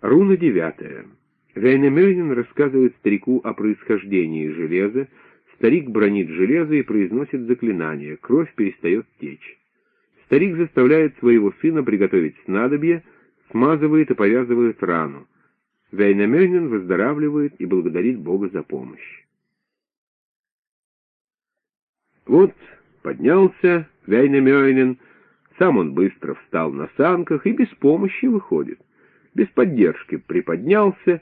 Руна девятая. Вейнамёйнин рассказывает старику о происхождении железа, старик бронит железо и произносит заклинание, кровь перестает течь. Старик заставляет своего сына приготовить снадобье, смазывает и повязывает рану. Вейнамёйнин выздоравливает и благодарит Бога за помощь. Вот поднялся Вейнамёйнин, сам он быстро встал на санках и без помощи выходит. Без поддержки приподнялся,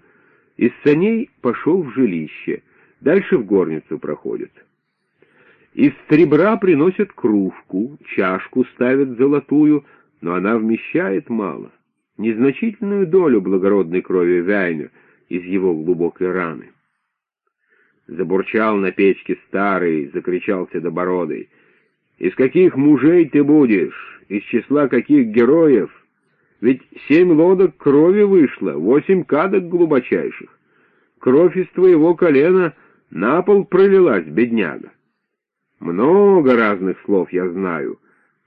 из саней пошел в жилище, дальше в горницу проходит. Из стребра приносят кружку, чашку ставят золотую, но она вмещает мало, незначительную долю благородной крови Вяйна из его глубокой раны. Забурчал на печке старый, закричал седобородый. «Из каких мужей ты будешь? из числа каких героев, ведь семь лодок крови вышло, восемь кадок глубочайших. Кровь из твоего колена на пол пролилась, бедняга. Много разных слов я знаю,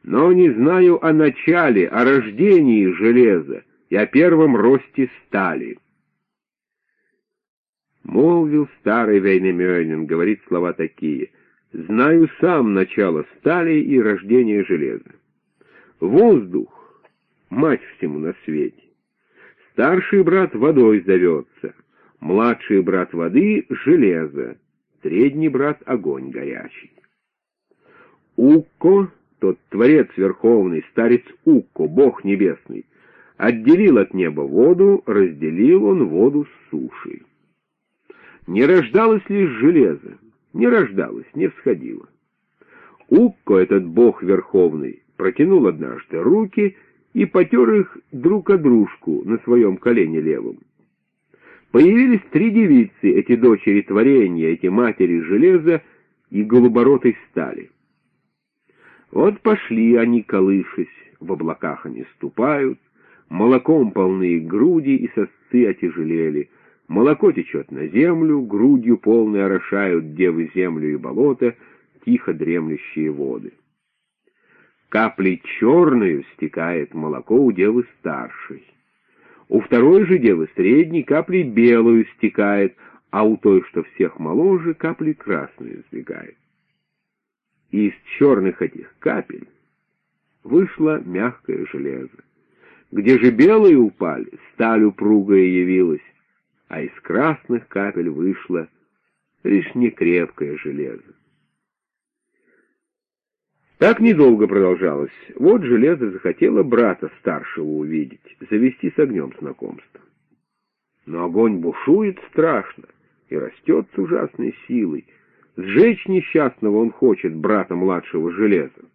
но не знаю о начале, о рождении железа и о первом росте стали. Молвил старый Вейнемёнин, говорит слова такие. «Знаю сам начало стали и рождение железа. Воздух — мать всему на свете. Старший брат водой зовется, младший брат воды — железо, средний брат — огонь горячий. Укко, тот творец верховный, старец Укко, бог небесный, отделил от неба воду, разделил он воду с сушей. Не рождалось лишь железо, не рождалось, не всходило. Укко, этот бог верховный, протянул однажды руки и потер их друг о дружку на своем колене левом. Появились три девицы, эти дочери творения, эти матери железа и голуборотой стали. Вот пошли они, колышась, в облаках они ступают, молоком полные груди и сосцы отяжелели, молоко течет на землю, грудью полной орошают девы землю и болото, тихо дремлющие воды. Каплей черную стекает молоко у девы старшей. У второй же девы средней каплей белую стекает, а у той, что всех моложе, капли красную сбегает. И из черных этих капель вышло мягкое железо. Где же белые упали, сталь упругая явилась, а из красных капель вышло лишь некрепкое железо. Так недолго продолжалось. Вот железо захотело брата старшего увидеть, завести с огнем знакомство. Но огонь бушует страшно и растет с ужасной силой. Сжечь несчастного он хочет, брата младшего железа.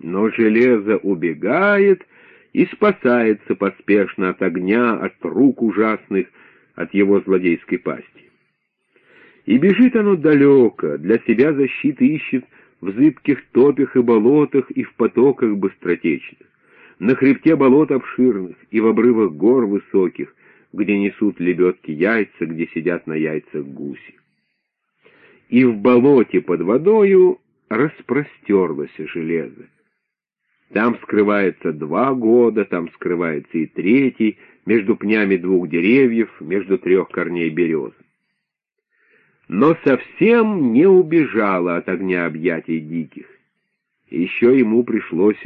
Но железо убегает и спасается поспешно от огня, от рук ужасных, от его злодейской пасти. И бежит оно далеко, для себя защиты ищет в зыбких топях и болотах и в потоках быстротечных, на хребте болот обширных и в обрывах гор высоких, где несут лебедки яйца, где сидят на яйцах гуси. И в болоте под водою распростерлось железо. Там скрывается два года, там скрывается и третий, между пнями двух деревьев, между трех корней березы но совсем не убежала от огня объятий диких. Еще ему пришлось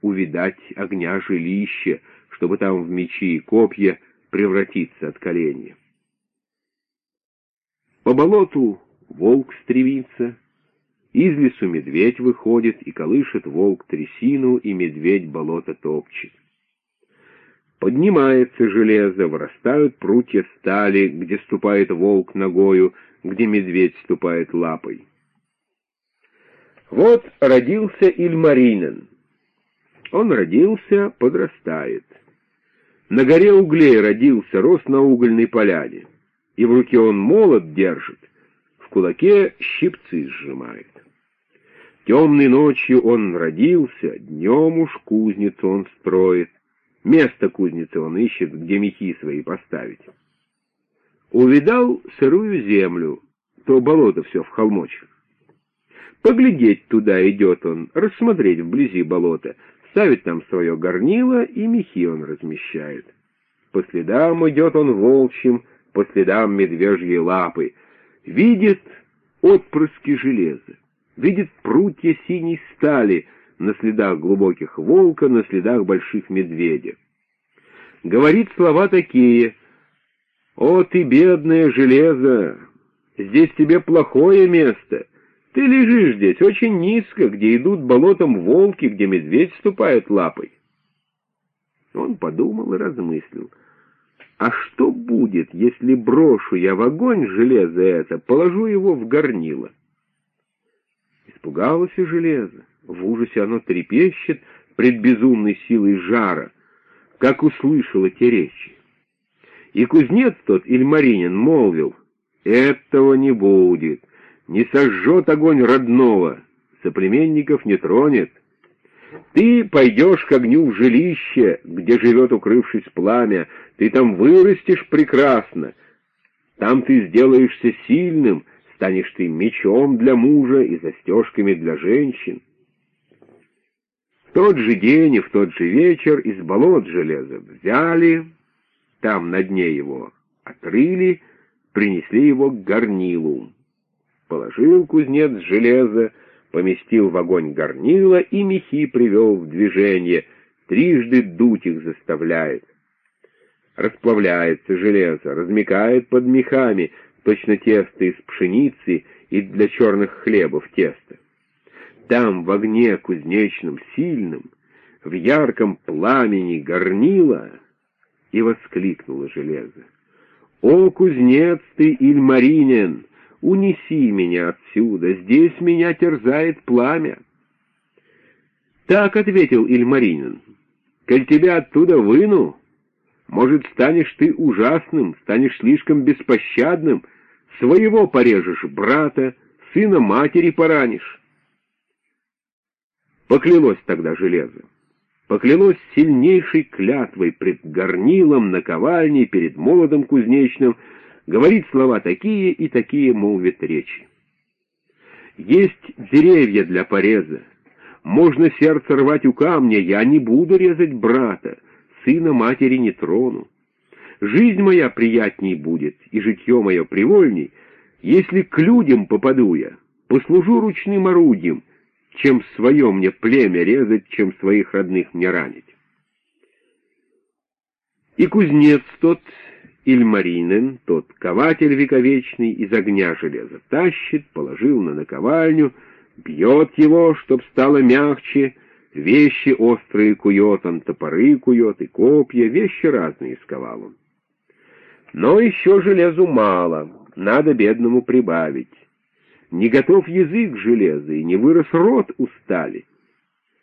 увидать огня жилища, чтобы там в мечи и копья превратиться от коленя. По болоту волк стремится, из лесу медведь выходит, и колышет волк трясину, и медведь болото топчет. Поднимается железо, вырастают прутья стали, где ступает волк ногою, где медведь ступает лапой. Вот родился Ильмаринен. Он родился, подрастает. На горе углей родился, рос на угольной поляне. И в руке он молот держит, в кулаке щипцы сжимает. Темной ночью он родился, днем уж кузницу он строит. Место кузницы он ищет, где мехи свои поставить. Увидал сырую землю, то болото все в холмочках. Поглядеть туда идет он, рассмотреть вблизи болота, ставит там свое горнило, и мехи он размещает. по следам идет он волчьим, по следам медвежьей лапы. Видит отпрыски железа, видит прутья синей стали на следах глубоких волка, на следах больших медведя. Говорит слова такие «О, ты, бедное железо, здесь тебе плохое место». Ты лежишь здесь очень низко, где идут болотом волки, где медведь ступает лапой. Он подумал и размыслил. А что будет, если брошу я в огонь железо это, положу его в горнило? Испугалось и железо. В ужасе оно трепещет пред безумной силой жара, как услышало те речи. И кузнец тот, Ильмаринин, молвил, «Этого не будет» не сожжет огонь родного, соплеменников не тронет. Ты пойдешь к огню в жилище, где живет, укрывшись пламя, ты там вырастешь прекрасно, там ты сделаешься сильным, станешь ты мечом для мужа и застежками для женщин. В тот же день и в тот же вечер из болот железа взяли, там на дне его отрыли, принесли его к горнилу. Положил кузнец железо, поместил в огонь горнила и мехи привел в движение, трижды дуть их заставляет. Расплавляется железо, размекает под мехами, точно тесто из пшеницы и для черных хлебов тесто. Там, в огне кузнечном сильном, в ярком пламени горнила, и воскликнуло железо. «О, кузнец ты, Ильмаринин! унеси меня отсюда, здесь меня терзает пламя. Так ответил Ильмаринин. Коль тебя оттуда выну, может, станешь ты ужасным, станешь слишком беспощадным, своего порежешь брата, сына матери поранишь. Поклялось тогда железо. Поклялось сильнейшей клятвой пред горнилом, наковальней, перед молодом кузнечным, говорит слова такие и такие молвит речи. Есть деревья для пореза. Можно сердце рвать у камня, я не буду резать брата, сына матери не трону. Жизнь моя приятней будет, и житье мое привольней, если к людям попаду я, послужу ручным орудием, чем свое мне племя резать, чем своих родных мне ранить. И кузнец тот Ильмаринен, тот кователь вековечный, из огня железо тащит, положил на наковальню, бьет его, чтоб стало мягче, вещи острые кует он, топоры кует и копья, вещи разные сковал он. Но еще железу мало, надо бедному прибавить. Не готов язык железа, и не вырос рот устали.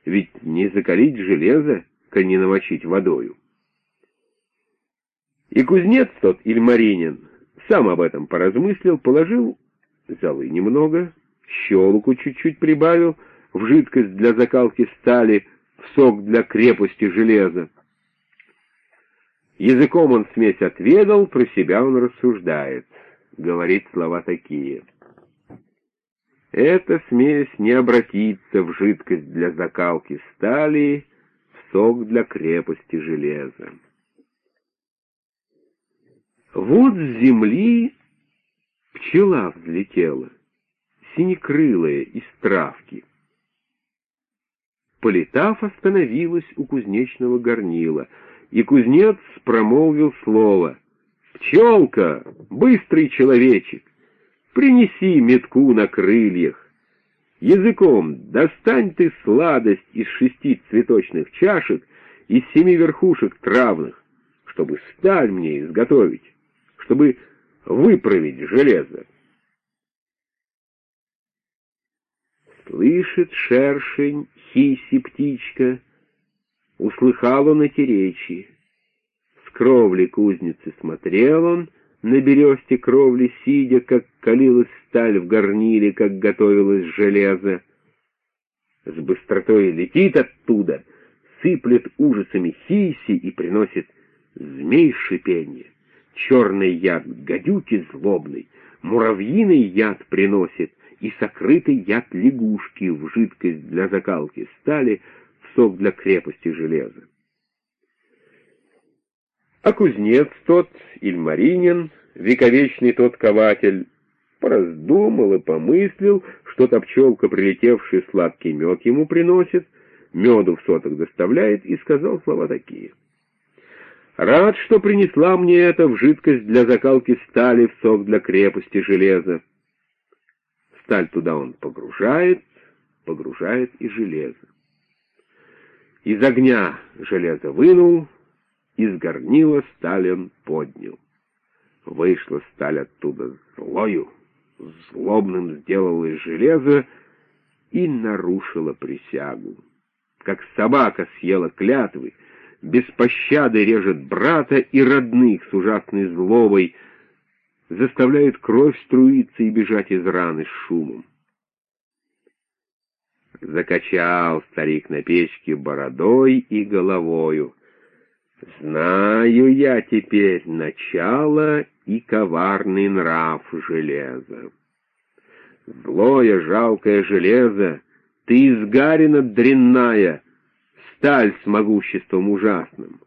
Ведь не закалить железо, как не намочить водою. И кузнец тот, Ильмаринин, сам об этом поразмыслил, положил золы немного, щелоку чуть-чуть прибавил, в жидкость для закалки стали, в сок для крепости железа. Языком он смесь отведал, про себя он рассуждает, говорит слова такие. Эта смесь не обратится в жидкость для закалки стали, в сок для крепости железа. Вот с земли пчела взлетела, синекрылая из травки. Полетав, остановилась у кузнечного горнила, и кузнец промолвил слово. «Пчелка, быстрый человечек, принеси метку на крыльях. Языком достань ты сладость из шести цветочных чашек, из семи верхушек травных, чтобы сталь мне изготовить чтобы выправить железо. Слышит шершень, хиси, птичка, услыхал он эти речи. С кровли кузницы смотрел он, на бересте кровли сидя, как калилась сталь в горниле, как готовилось железо. С быстротой летит оттуда, сыплет ужасами хиси и приносит змей шипенье черный яд гадюки злобный, муравьиный яд приносит и сокрытый яд лягушки в жидкость для закалки стали, в сок для крепости железа. А кузнец тот, Ильмаринин, вековечный тот кователь, пораздумал и помыслил, что-то пчелка, прилетевший сладкий мед ему приносит, меду в соток доставляет, и сказал слова такие. «Рад, что принесла мне это в жидкость для закалки стали, в сок для крепости железа». Сталь туда он погружает, погружает и железо. Из огня железо вынул, из горнила сталь он поднял. Вышла сталь оттуда злою, злобным сделалось железо и нарушила присягу. Как собака съела клятвы, без пощады режет брата и родных с ужасной злобой, заставляет кровь струиться и бежать из раны с шумом. Закачал старик на печке бородой и головою. Знаю я теперь начало и коварный нрав железа. Злое жалкое железо, ты изгарина дрянная, сталь с могуществом ужасным.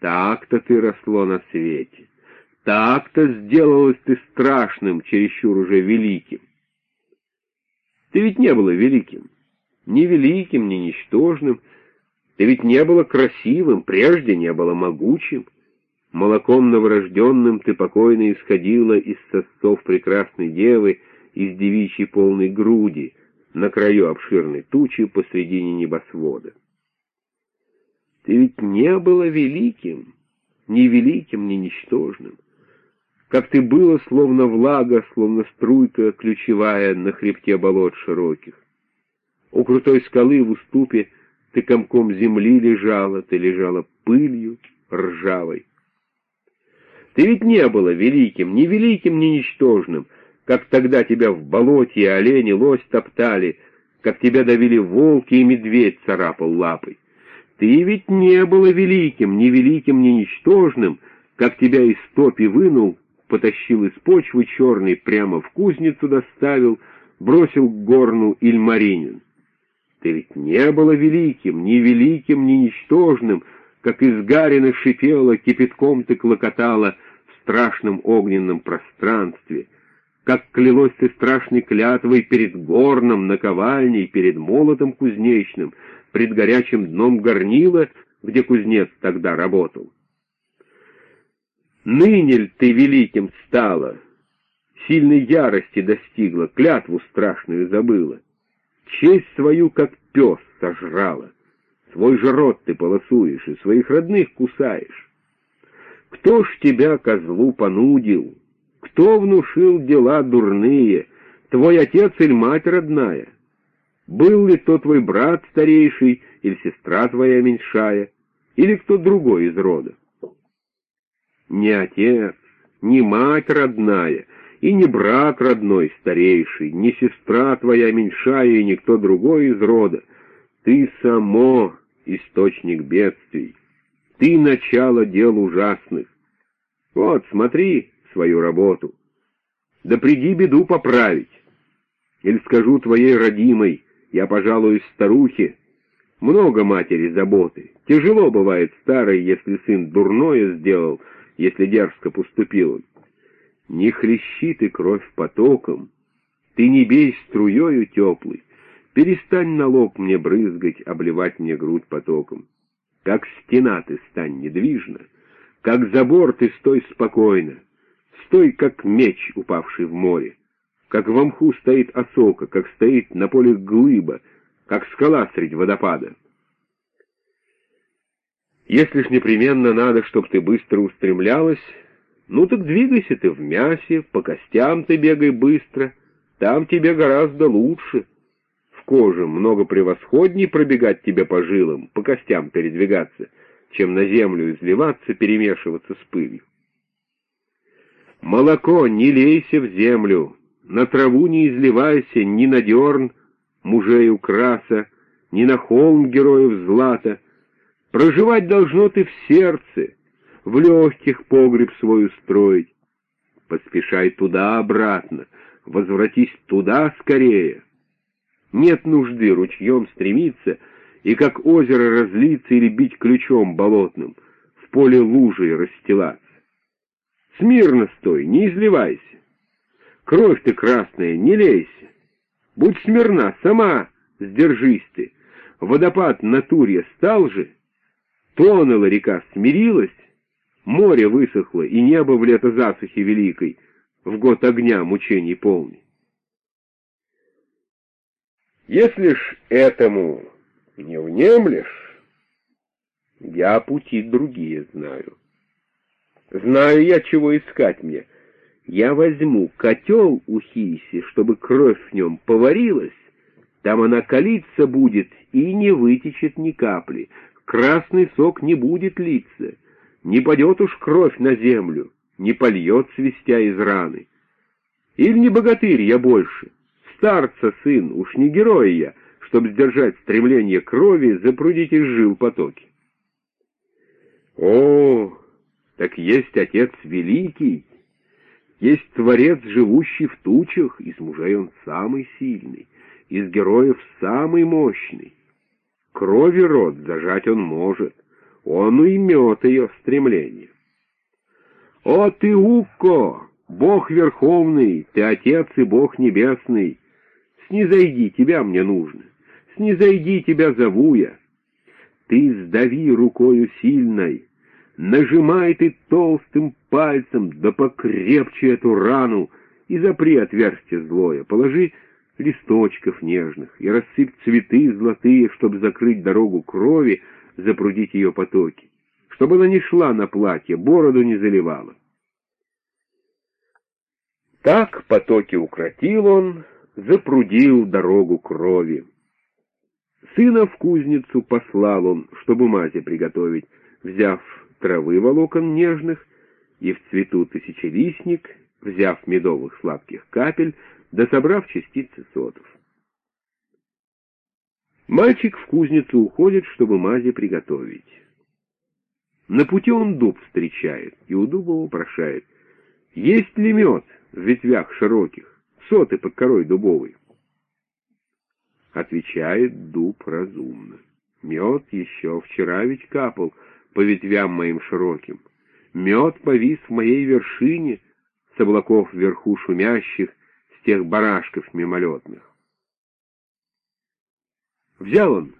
Так-то ты росло на свете, так-то сделалось ты страшным, чересчур уже великим. Ты ведь не было великим, ни великим, ни ничтожным, ты ведь не было красивым, прежде не было могучим. Молоком новорожденным ты покойно исходила из сосцов прекрасной девы, из девичьей полной груди, на краю обширной тучи посредине небосвода. Ты ведь не было великим, ни великим, ни ничтожным. Как ты было, словно влага, словно струйка ключевая на хребте болот широких. У крутой скалы в уступе ты комком земли лежала, ты лежала пылью ржавой. Ты ведь не было великим, ни великим, ни ничтожным, как тогда тебя в болоте олени лось топтали, как тебя давили волки и медведь царапал лапой. Ты ведь не было великим, ни великим, ни ничтожным, как тебя из топи вынул, потащил из почвы черной, прямо в кузницу доставил, бросил к горну Ильмаринин. Ты ведь не было великим, ни великим, ни ничтожным, как из гарина шипела, кипятком ты клокотала в страшном огненном пространстве, как клялось ты страшной клятвой перед горном, наковальней, перед молотом кузнечным, пред горячим дном горнила, где кузнец тогда работал. Ныне ль ты великим стала, сильной ярости достигла, клятву страшную забыла, честь свою, как пес, сожрала, свой же рот ты полосуешь и своих родных кусаешь. Кто ж тебя, козлу, понудил? Кто внушил дела дурные? Твой отец или мать родная? Был ли то твой брат старейший или сестра твоя меньшая, или кто другой из рода? Не отец, не мать родная, и не брат родной старейший, не сестра твоя меньшая и никто другой из рода. Ты само источник бедствий, ты начало дел ужасных. Вот, смотри свою работу. Да приди беду поправить. Или скажу твоей родимой, я, пожалуй, старухе. Много матери заботы. Тяжело бывает старой, если сын дурное сделал, если дерзко поступил он. Не хлещи ты кровь потоком, ты не бей струею теплой, перестань на лоб мне брызгать, обливать мне грудь потоком. Как стена ты стань недвижно, как забор ты стой спокойно, стой, как меч, упавший в море, как в мху стоит осока, как стоит на поле глыба, как скала средь водопада. Если ж непременно надо, чтоб ты быстро устремлялась, ну так двигайся ты в мясе, по костям ты бегай быстро, там тебе гораздо лучше. В коже много превосходней пробегать тебе по жилам, по костям передвигаться, чем на землю изливаться, перемешиваться с пылью. Молоко не лейся в землю, на траву не изливайся, ни на дерн мужей украса, ни на холм героев злата. Проживать должно ты в сердце, в легких погреб свой устроить. Поспешай туда-обратно, возвратись туда скорее. Нет нужды ручьем стремиться и как озеро разлиться или бить ключом болотным. В поле лужей расстилаться. Смирно стой, не изливайся. Кровь ты красная, не лейся. Будь смирна, сама сдержись ты. Водопад на Турье стал же, тонула река, смирилась, море высохло, и небо в лето засухи великой, в год огня мучений полный. Если ж этому не внемлешь, я пути другие знаю. Знаю я, чего искать мне. Я возьму котел у Хиси, чтобы кровь в нем поварилась, там она калиться будет и не вытечет ни капли, красный сок не будет литься, не падет уж кровь на землю, не польет свистя из раны. Или не богатырь я больше, старца сын, уж не герой я, чтоб сдержать стремление крови, запрудить из жил потоки. О, так есть Отец Великий, есть Творец, живущий в тучах, из мужей он самый сильный, из героев самый мощный. Крови рот зажать он может, он уймет ее стремление. «О ты, Укко, Бог Верховный, ты Отец и Бог Небесный! Снизойди, тебя мне нужно, снизойди, тебя зову я! Ты сдави рукою сильной, нажимай ты толстым пальцем, да покрепче эту рану, и запри отверстие злое, положи листочков нежных, и рассыпь цветы золотые, чтобы закрыть дорогу крови, запрудить ее потоки, чтобы она не шла на платье, бороду не заливала. Так потоки укротил он, запрудил дорогу крови. Сына в кузницу послал он, чтобы мази приготовить, взяв травы волокон нежных, и в цвету тысячелистник, взяв медовых сладких капель, да собрав частицы сотов. Мальчик в кузницу уходит, чтобы мази приготовить. На пути он дуб встречает и у дуба упрошает. Есть ли мед в ветвях широких, соты под корой дубовой? Отвечает дуб разумно. Мед еще вчера ведь капал по ветвям моим широким. Мед повис в моей вершине, с облаков вверху шумящих, с тех барашков мимолетных. Взял он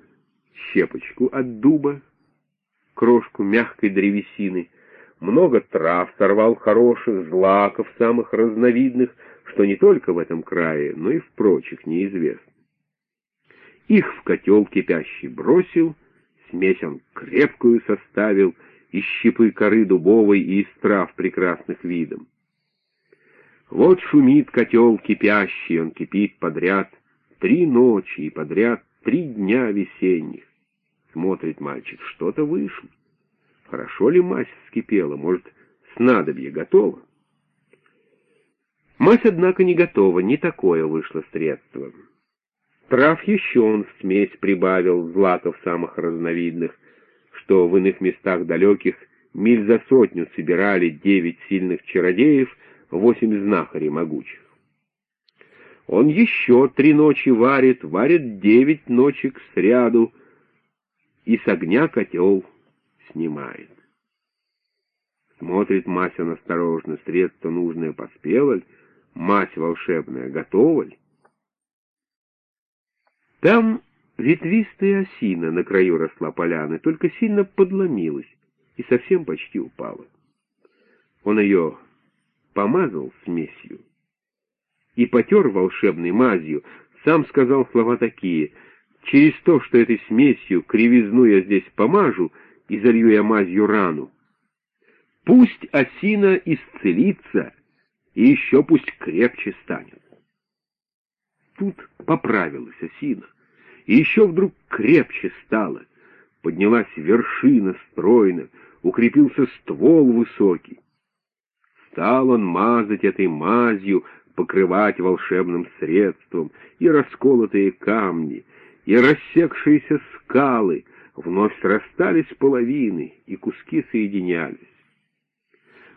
щепочку от дуба, крошку мягкой древесины, много трав сорвал хороших, злаков самых разновидных, что не только в этом крае, но и в прочих неизвестно. Их в котел кипящий бросил, смесь он крепкую составил, из щепы коры дубовой и из трав прекрасных видом. Вот шумит котел кипящий, он кипит подряд три ночи и подряд три дня весенних. Смотрит мальчик, что-то вышло. Хорошо ли мазь вскипела, может, снадобье готово? Мазь, однако, не готова, не такое вышло средство. Трав еще он в смесь прибавил, злаков самых разновидных, что в иных местах далеких миль за сотню собирали девять сильных чародеев — восемь знахарей могучих. Он еще три ночи варит, варит девять ночек сряду, и с огня котел снимает. Смотрит Мася осторожно, средство нужное поспело ль, мать волшебная готова ли? Там ветвистая осина на краю росла поляны, только сильно подломилась и совсем почти упала. Он ее помазал смесью и потер волшебной мазью, сам сказал слова такие «Через то, что этой смесью кривизну я здесь помажу и залью я мазью рану, пусть осина исцелится и еще пусть крепче станет». Тут поправилась осина, и еще вдруг крепче стала, поднялась вершина стройно, укрепился ствол высокий. Стал он мазать этой мазью, покрывать волшебным средством и расколотые камни, и рассекшиеся скалы, вновь срастались половины, и куски соединялись.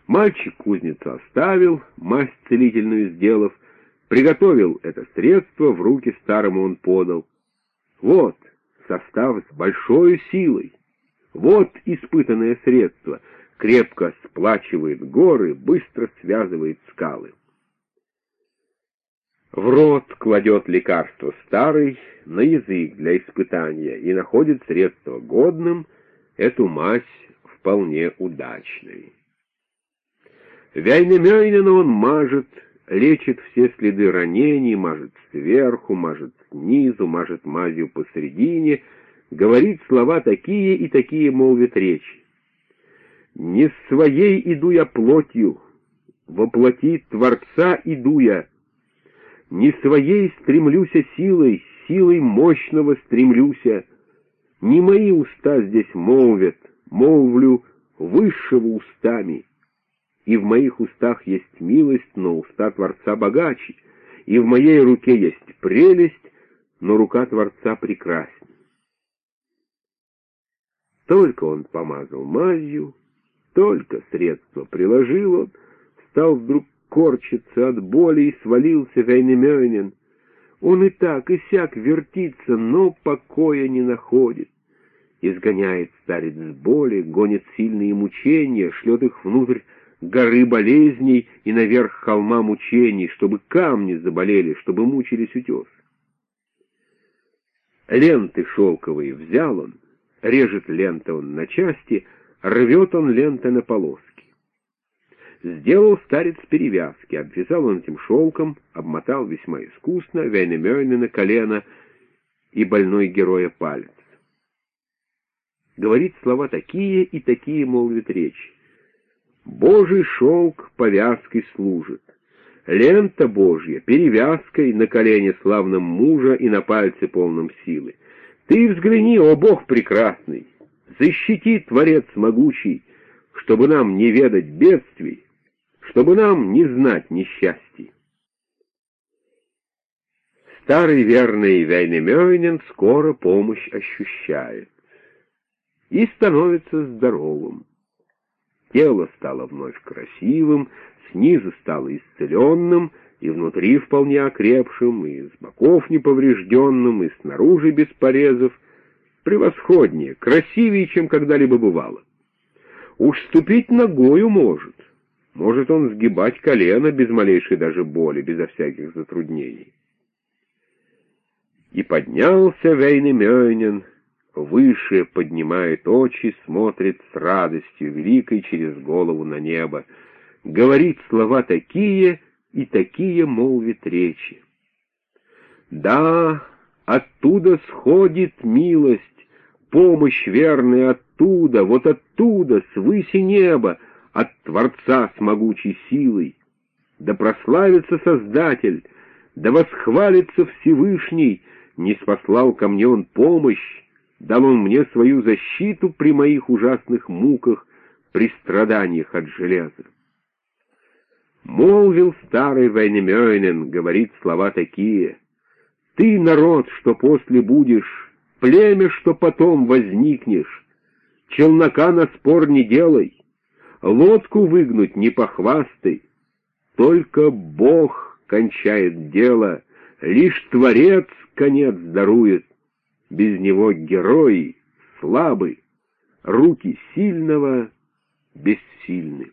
Мальчик кузницу оставил, мазь целительную сделав, приготовил это средство, в руки старому он подал. Вот, состав с большой силой. Вот испытанное средство, крепко сплачивает горы, быстро связывает скалы. В рот кладет лекарство старый, на язык для испытания и находит средство годным, эту мазь вполне удачной. Вяйнемёйнена он мажет, лечит все следы ранений, мажет сверху, мажет снизу, мажет мазью посередине, говорит слова такие и такие, молвит речи. «Не своей иду я плотью, воплоти Творца иду я, не своей стремлюся силой, силой мощного стремлюся. Не мои уста здесь молвят, молвлю высшего устами. И в моих устах есть милость, но уста Творца богаче, и в моей руке есть прелесть, но рука Творца прекрасней. Только он помазал мазью, только средство приложил он, стал вдруг корчится от боли и свалился Вейнемёнин. Он и так, и сяк вертится, но покоя не находит. Изгоняет старец с боли, гонит сильные мучения, шлет их внутрь горы болезней и наверх холма мучений, чтобы камни заболели, чтобы мучились утес. Ленты шелковые взял он, режет ленты он на части, рвет он ленты на полоски. Сделал старец перевязки, обвязал он этим шелком, обмотал весьма искусно Вейнемёйна на колено и больной героя палец. Говорит слова такие и такие, молвит речь. Божий шелк повязкой служит, лента Божья перевязкой на колене славном мужа и на пальце полном силы. Ты взгляни, о Бог прекрасный, защити, Творец могучий, чтобы нам не ведать бедствий, чтобы нам не знать несчастий. Старый верный Вейнемёйнен скоро помощь ощущает и становится здоровым. Тело стало вновь красивым, снизу стало исцеленным, и внутри вполне окрепшим, и с боков неповрежденным, и снаружи без порезов, превосходнее, красивее, чем когда-либо бывало. Уж ступить ногою может, может он сгибать колено без малейшей даже боли, безо всяких затруднений. И поднялся Вейнемёйнен, выше поднимает очи, смотрит с радостью великой через голову на небо, говорит слова такие и такие молвит речи. Да, оттуда сходит милость, помощь верная оттуда, вот оттуда, с выси неба, от Творца с могучей силой. Да прославится Создатель, да восхвалится Всевышний, не спаслал ко мне он помощь, дал он мне свою защиту при моих ужасных муках, при страданиях от железа. Молвил старый Вайнемёйнен, говорит слова такие. Ты, народ, что после будешь, племя, что потом возникнешь, челнока на спор не делай, лодку выгнуть не похвастай. Только Бог кончает дело, лишь Творец конец дарует. Без него герой слабый, руки сильного бессильны.